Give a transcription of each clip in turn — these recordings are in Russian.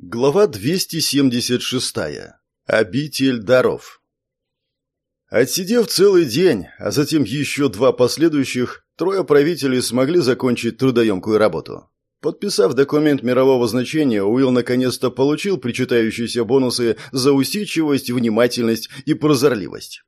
Глава 276. Обитель даров. Отсидев целый день, а затем еще два последующих, трое правителей смогли закончить трудоемкую работу. Подписав документ мирового значения, Уилл наконец-то получил причитающиеся бонусы за усидчивость, внимательность и прозорливость.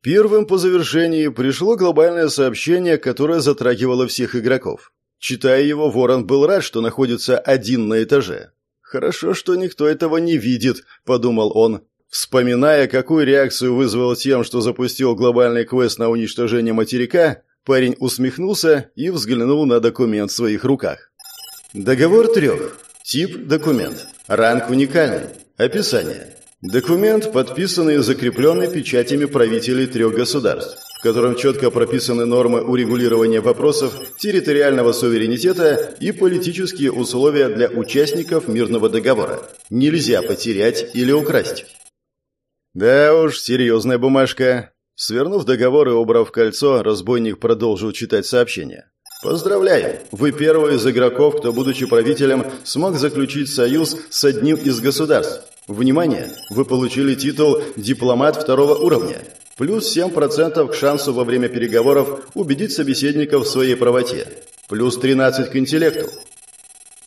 Первым по завершении пришло глобальное сообщение, которое затрагивало всех игроков. Читая его, Ворон был рад, что находится один на этаже. «Хорошо, что никто этого не видит», — подумал он, Вспоминая, какую реакцию вызвал тем, что запустил глобальный квест на уничтожение материка, парень усмехнулся и взглянул на документ в своих руках. Договор трех. Тип – документ. Ранг уникальный. Описание. Документ, подписанный и закрепленный печатями правителей трех государств котором четко прописаны нормы урегулирования вопросов территориального суверенитета и политические условия для участников мирного договора. Нельзя потерять или украсть. Да уж, серьезная бумажка. Свернув договор и убрав кольцо, разбойник продолжил читать сообщение. Поздравляю! Вы первый из игроков, кто, будучи правителем, смог заключить союз с одним из государств. Внимание! Вы получили титул «Дипломат второго уровня». Плюс 7% к шансу во время переговоров убедить собеседников в своей правоте. Плюс 13 к интеллекту.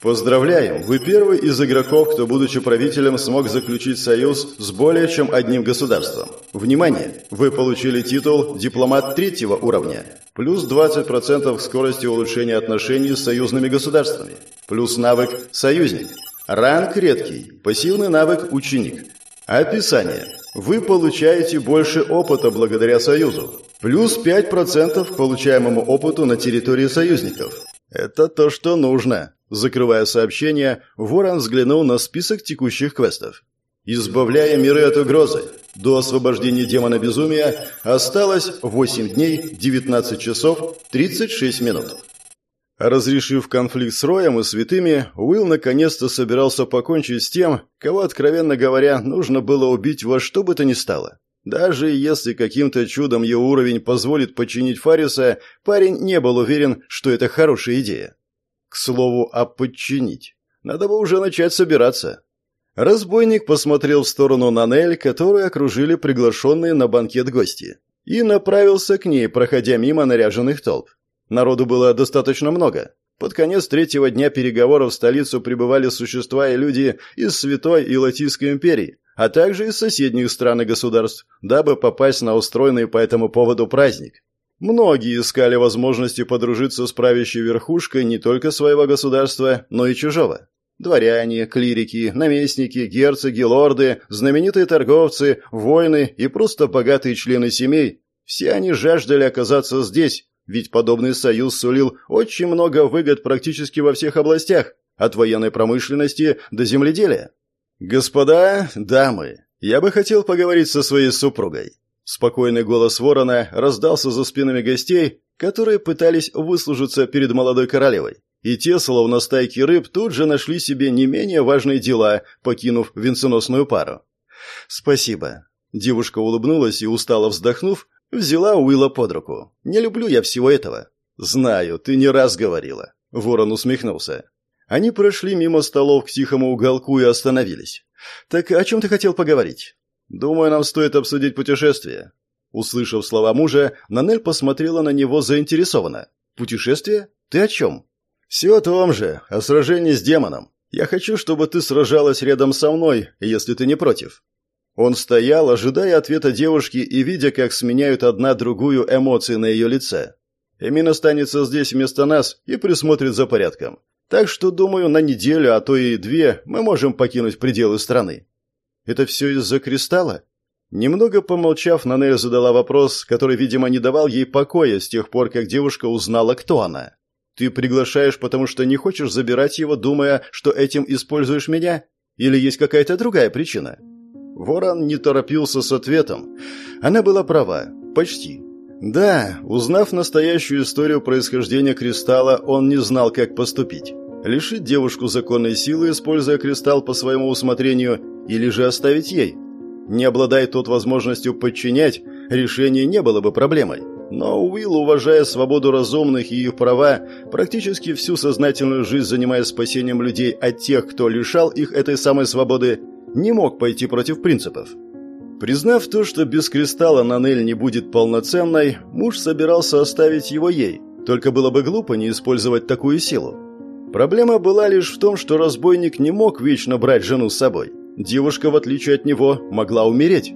Поздравляем, вы первый из игроков, кто, будучи правителем, смог заключить союз с более чем одним государством. Внимание! Вы получили титул «Дипломат третьего уровня». Плюс 20% к скорости улучшения отношений с союзными государствами. Плюс навык «Союзник». Ранг редкий. Пассивный навык «Ученик». Описание. Вы получаете больше опыта благодаря Союзу. Плюс 5% к получаемому опыту на территории союзников. Это то, что нужно. Закрывая сообщение, Ворон взглянул на список текущих квестов. Избавляя миры от угрозы. До освобождения демона безумия осталось 8 дней, 19 часов, 36 минут. Разрешив конфликт с Роем и святыми, Уилл наконец-то собирался покончить с тем, кого, откровенно говоря, нужно было убить во что бы то ни стало. Даже если каким-то чудом его уровень позволит подчинить Фариса, парень не был уверен, что это хорошая идея. К слову, а подчинить? Надо бы уже начать собираться. Разбойник посмотрел в сторону Нанель, которую окружили приглашенные на банкет гости, и направился к ней, проходя мимо наряженных толп. Народу было достаточно много. Под конец третьего дня переговоров в столицу прибывали существа и люди из Святой и Латинской империи, а также из соседних стран и государств, дабы попасть на устроенный по этому поводу праздник. Многие искали возможности подружиться с правящей верхушкой не только своего государства, но и чужого. Дворяне, клирики, наместники, герцоги, лорды, знаменитые торговцы, воины и просто богатые члены семей – все они жаждали оказаться здесь, ведь подобный союз сулил очень много выгод практически во всех областях, от военной промышленности до земледелия. «Господа, дамы, я бы хотел поговорить со своей супругой». Спокойный голос ворона раздался за спинами гостей, которые пытались выслужиться перед молодой королевой. И те, словно стайки рыб, тут же нашли себе не менее важные дела, покинув венценосную пару. «Спасибо». Девушка улыбнулась и, устало вздохнув, Взяла Уилла под руку. «Не люблю я всего этого». «Знаю, ты не раз говорила». Ворон усмехнулся. Они прошли мимо столов к тихому уголку и остановились. «Так о чем ты хотел поговорить?» «Думаю, нам стоит обсудить путешествие». Услышав слова мужа, Нанель посмотрела на него заинтересованно. «Путешествие? Ты о чем?» «Все о том же, о сражении с демоном. Я хочу, чтобы ты сражалась рядом со мной, если ты не против. Он стоял, ожидая ответа девушки и видя, как сменяют одна другую эмоции на ее лице. Эмин останется здесь вместо нас и присмотрит за порядком. Так что, думаю, на неделю, а то и две мы можем покинуть пределы страны. Это все из-за кристалла? Немного помолчав, Нанель задала вопрос, который, видимо, не давал ей покоя с тех пор, как девушка узнала, кто она. «Ты приглашаешь, потому что не хочешь забирать его, думая, что этим используешь меня? Или есть какая-то другая причина?» Ворон не торопился с ответом. Она была права. Почти. Да, узнав настоящую историю происхождения кристалла, он не знал, как поступить. Лишить девушку законной силы, используя кристалл по своему усмотрению, или же оставить ей. Не обладая тот возможностью подчинять, решение не было бы проблемой. Но Уилл, уважая свободу разумных и их права, практически всю сознательную жизнь занимаясь спасением людей от тех, кто лишал их этой самой свободы, не мог пойти против принципов. Признав то, что без кристалла Нанель не будет полноценной, муж собирался оставить его ей, только было бы глупо не использовать такую силу. Проблема была лишь в том, что разбойник не мог вечно брать жену с собой. Девушка, в отличие от него, могла умереть.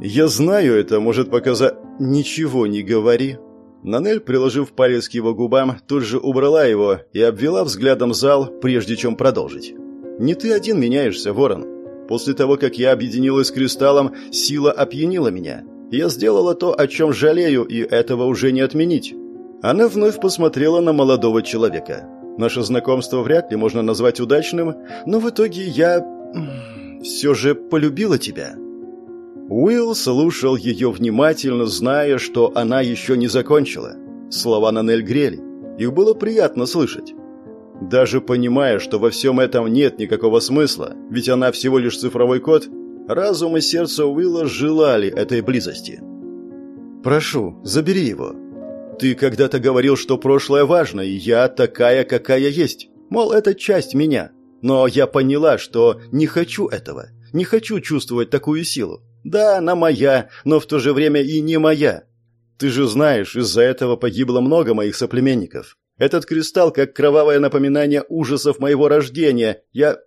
«Я знаю, это может показать...» «Ничего не говори». Нанель, приложив палец к его губам, тут же убрала его и обвела взглядом зал, прежде чем продолжить. «Не ты один меняешься, Ворон. После того, как я объединилась с Кристаллом, сила опьянила меня. Я сделала то, о чем жалею, и этого уже не отменить». Она вновь посмотрела на молодого человека. Наше знакомство вряд ли можно назвать удачным, но в итоге я... все же полюбила тебя. Уилл слушал ее внимательно, зная, что она еще не закончила. Слова Нанель грели. Их было приятно слышать. Даже понимая, что во всем этом нет никакого смысла, ведь она всего лишь цифровой код, разум и сердце Уилла желали этой близости. «Прошу, забери его». «Ты когда-то говорил, что прошлое важно, и я такая, какая есть. Мол, это часть меня. Но я поняла, что не хочу этого. Не хочу чувствовать такую силу. Да, она моя, но в то же время и не моя. Ты же знаешь, из-за этого погибло много моих соплеменников. Этот кристалл как кровавое напоминание ужасов моего рождения. Я...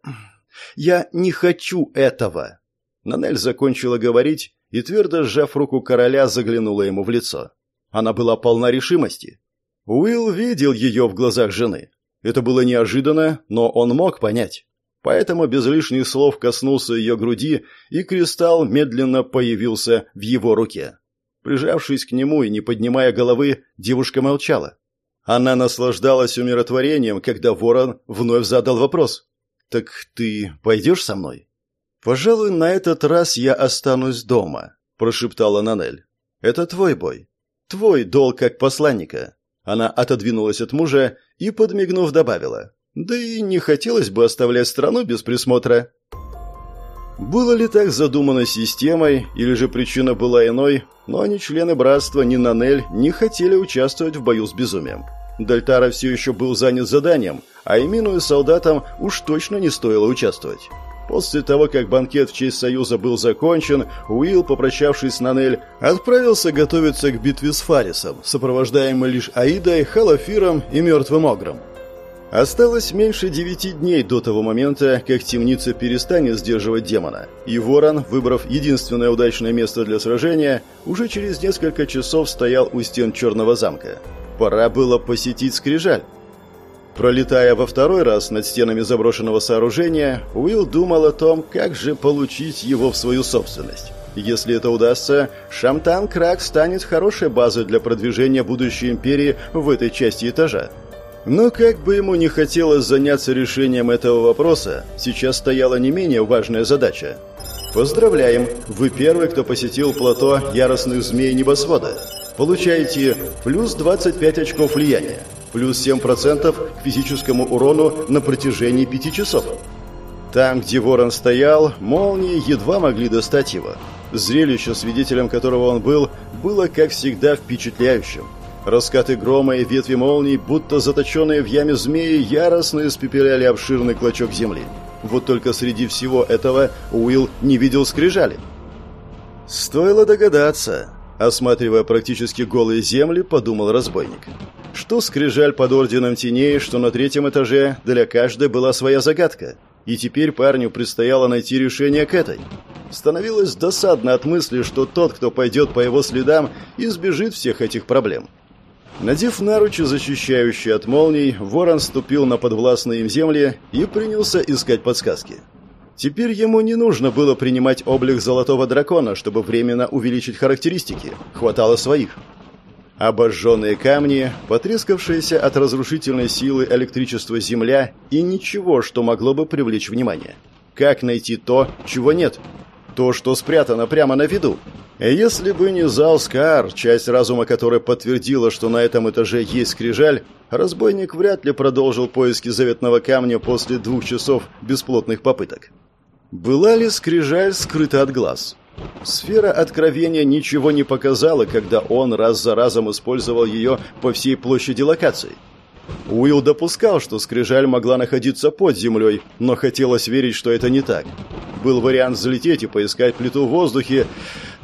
я не хочу этого. Нанель закончила говорить и, твердо сжав руку короля, заглянула ему в лицо. Она была полна решимости. Уилл видел ее в глазах жены. Это было неожиданно, но он мог понять. Поэтому без лишних слов коснулся ее груди, и кристалл медленно появился в его руке. Прижавшись к нему и не поднимая головы, девушка молчала. Она наслаждалась умиротворением, когда ворон вновь задал вопрос. «Так ты пойдешь со мной?» «Пожалуй, на этот раз я останусь дома», – прошептала Нанель. «Это твой бой. Твой долг как посланника». Она отодвинулась от мужа и, подмигнув, добавила. Да и не хотелось бы оставлять страну без присмотра. Было ли так задумано системой, или же причина была иной, но ни члены братства, ни Нанель не хотели участвовать в бою с безумием. Дальтара все еще был занят заданием, а Эмину и солдатам уж точно не стоило участвовать. После того, как банкет в честь Союза был закончен, Уилл, попрощавшись с Нанель, отправился готовиться к битве с Фарисом, сопровождаемый лишь Аидой, Халафиром и Мертвым Огром. Осталось меньше девяти дней до того момента, как темница перестанет сдерживать демона, и Ворон, выбрав единственное удачное место для сражения, уже через несколько часов стоял у стен Черного замка. Пора было посетить Скрижаль. Пролетая во второй раз над стенами заброшенного сооружения, Уилл думал о том, как же получить его в свою собственность. Если это удастся, Шамтан-Крак станет хорошей базой для продвижения будущей империи в этой части этажа. Но как бы ему не хотелось заняться решением этого вопроса, сейчас стояла не менее важная задача. Поздравляем! Вы первый, кто посетил плато Яростных Змей Небосвода. Получаете плюс 25 очков влияния, плюс 7% к физическому урону на протяжении 5 часов. Там, где ворон стоял, молнии едва могли достать его. Зрелище, свидетелем которого он был, было, как всегда, впечатляющим. Раскаты грома и ветви молний, будто заточенные в яме змеи, яростно испепеляли обширный клочок земли. Вот только среди всего этого Уилл не видел скрижали. Стоило догадаться. Осматривая практически голые земли, подумал разбойник. Что скрижаль под орденом теней, что на третьем этаже, для каждой была своя загадка. И теперь парню предстояло найти решение к этой. Становилось досадно от мысли, что тот, кто пойдет по его следам, избежит всех этих проблем. Надев наручи, защищающие от молний, ворон ступил на подвластные им земли и принялся искать подсказки. Теперь ему не нужно было принимать облик золотого дракона, чтобы временно увеличить характеристики. Хватало своих. Обожженные камни, потрескавшиеся от разрушительной силы электричества земля и ничего, что могло бы привлечь внимание. Как найти то, чего нет? То, что спрятано прямо на виду. Если бы не зал Скар, часть разума которой подтвердила, что на этом этаже есть скрижаль, разбойник вряд ли продолжил поиски заветного камня после двух часов бесплотных попыток. Была ли скрижаль скрыта от глаз? Сфера откровения ничего не показала, когда он раз за разом использовал ее по всей площади локаций. Уилл допускал, что скрижаль могла находиться под землей, но хотелось верить, что это не так. Был вариант взлететь и поискать плиту в воздухе,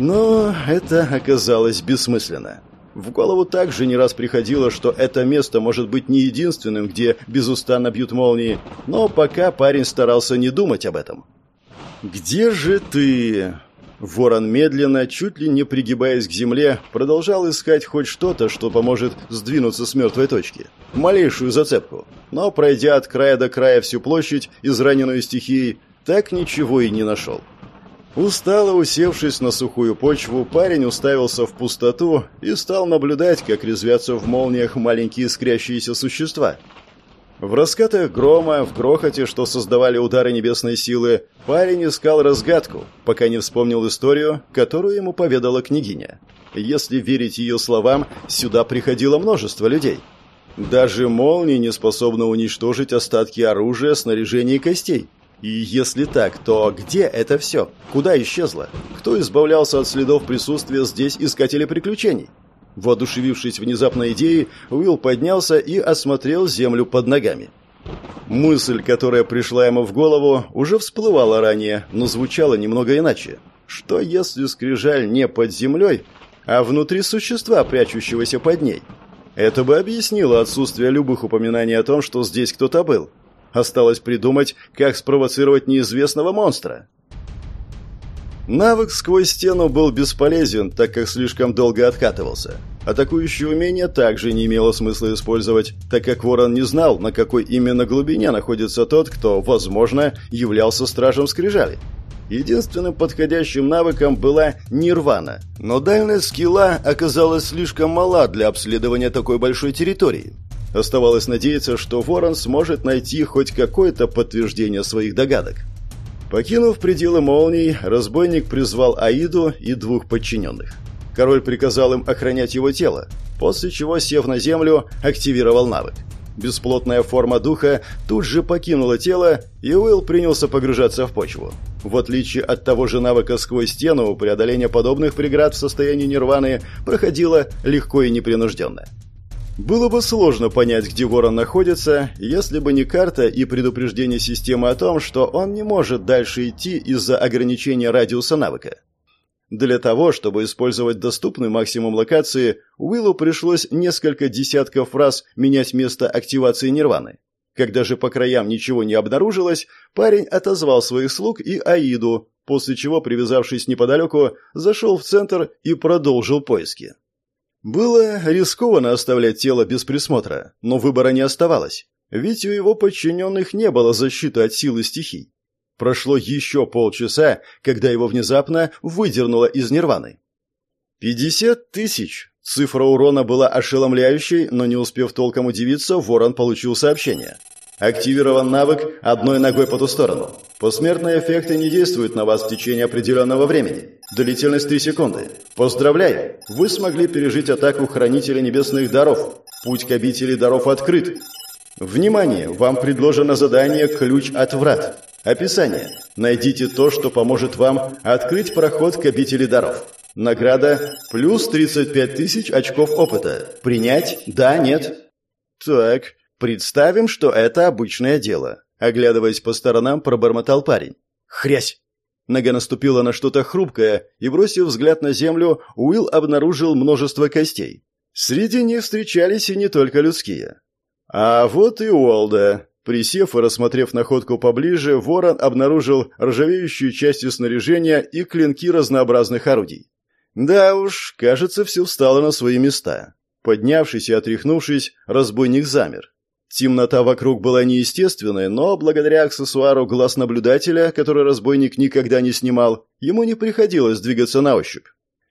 но это оказалось бессмысленно. В голову также не раз приходило, что это место может быть не единственным, где безустанно бьют молнии, но пока парень старался не думать об этом. «Где же ты?» Ворон медленно, чуть ли не пригибаясь к земле, продолжал искать хоть что-то, что поможет сдвинуться с мертвой точки. Малейшую зацепку. Но, пройдя от края до края всю площадь, израненную стихией, так ничего и не нашел. Устало усевшись на сухую почву, парень уставился в пустоту и стал наблюдать, как резвятся в молниях маленькие искрящиеся существа – в раскатах грома, в грохоте, что создавали удары небесной силы, парень искал разгадку, пока не вспомнил историю, которую ему поведала княгиня. Если верить ее словам, сюда приходило множество людей. Даже молнии не способны уничтожить остатки оружия, снаряжения и костей. И если так, то где это все? Куда исчезло? Кто избавлялся от следов присутствия здесь искателей приключений? Воодушевившись внезапной идеей, Уилл поднялся и осмотрел землю под ногами. Мысль, которая пришла ему в голову, уже всплывала ранее, но звучала немного иначе. Что если скрижаль не под землей, а внутри существа, прячущегося под ней? Это бы объяснило отсутствие любых упоминаний о том, что здесь кто-то был. Осталось придумать, как спровоцировать неизвестного монстра. Навык сквозь стену был бесполезен, так как слишком долго откатывался. Атакующее умение также не имело смысла использовать, так как Ворон не знал, на какой именно глубине находится тот, кто, возможно, являлся стражем скрижали. Единственным подходящим навыком была нирвана, но дальность скилла оказалась слишком мала для обследования такой большой территории. Оставалось надеяться, что Ворон сможет найти хоть какое-то подтверждение своих догадок. Покинув пределы молний, разбойник призвал Аиду и двух подчиненных. Король приказал им охранять его тело, после чего, сев на землю, активировал навык. Бесплотная форма духа тут же покинула тело, и Уилл принялся погружаться в почву. В отличие от того же навыка сквозь стену, преодоление подобных преград в состоянии нирваны проходило легко и непринужденно. Было бы сложно понять, где ворон находится, если бы не карта и предупреждение системы о том, что он не может дальше идти из-за ограничения радиуса навыка. Для того, чтобы использовать доступный максимум локации, Уиллу пришлось несколько десятков раз менять место активации нирваны. Когда же по краям ничего не обнаружилось, парень отозвал своих слуг и Аиду, после чего, привязавшись неподалеку, зашел в центр и продолжил поиски. Было рискованно оставлять тело без присмотра, но выбора не оставалось, ведь у его подчиненных не было защиты от силы стихий. Прошло еще полчаса, когда его внезапно выдернуло из нирваны. «Пятьдесят тысяч!» Цифра урона была ошеломляющей, но не успев толком удивиться, Ворон получил сообщение – Активирован навык «Одной ногой по ту сторону». Посмертные эффекты не действуют на вас в течение определенного времени. Длительность 3 секунды. Поздравляю! Вы смогли пережить атаку Хранителя Небесных Даров. Путь к обители даров открыт. Внимание! Вам предложено задание «Ключ от врат». Описание. Найдите то, что поможет вам открыть проход к обители даров. Награда плюс 35 тысяч очков опыта. Принять? Да, нет? Так, Представим, что это обычное дело. Оглядываясь по сторонам, пробормотал парень. Хрясь! Нога наступила на что-то хрупкое, и, бросив взгляд на землю, Уилл обнаружил множество костей. Среди них встречались и не только людские. А вот и Уолда. Присев и рассмотрев находку поближе, ворон обнаружил ржавеющую части снаряжения и клинки разнообразных орудий. Да уж, кажется, все встало на свои места. Поднявшись и отряхнувшись, разбойник замер. Темнота вокруг была неестественной, но благодаря аксессуару глаз наблюдателя, который разбойник никогда не снимал, ему не приходилось двигаться на ощупь.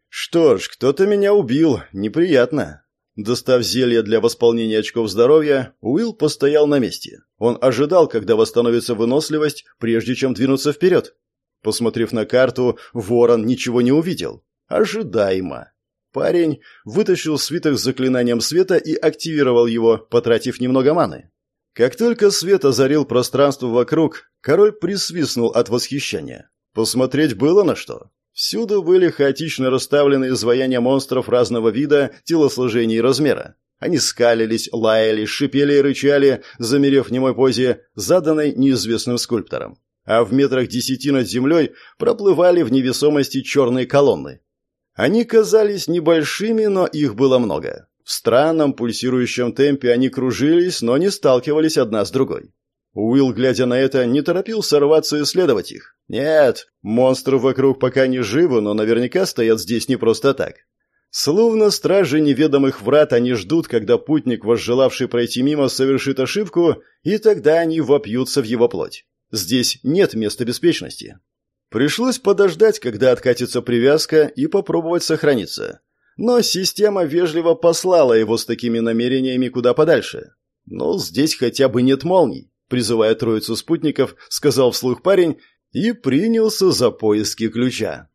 Что ж, кто-то меня убил, неприятно. Достав зелье для восполнения очков здоровья, Уилл постоял на месте. Он ожидал, когда восстановится выносливость, прежде чем двинуться вперед. Посмотрев на карту, ворон ничего не увидел. Ожидаемо. Парень вытащил свиток с заклинанием света и активировал его, потратив немного маны. Как только свет озарил пространство вокруг, король присвистнул от восхищения. Посмотреть было на что. Всюду были хаотично расставлены изваяния монстров разного вида, телосложения и размера. Они скалились, лаяли, шипели и рычали, замерев в немой позе, заданной неизвестным скульптором. А в метрах десяти над землей проплывали в невесомости черные колонны. Они казались небольшими, но их было много. В странном пульсирующем темпе они кружились, но не сталкивались одна с другой. Уилл, глядя на это, не торопился рваться и исследовать их. Нет, монстры вокруг пока не живы, но наверняка стоят здесь не просто так. Словно стражи неведомых врат они ждут, когда путник, возжелавший пройти мимо, совершит ошибку, и тогда они вопьются в его плоть. Здесь нет места беспечности. Пришлось подождать, когда откатится привязка, и попробовать сохраниться. Но система вежливо послала его с такими намерениями куда подальше. «Ну, здесь хотя бы нет молний», — призывая троицу спутников, сказал вслух парень и принялся за поиски ключа.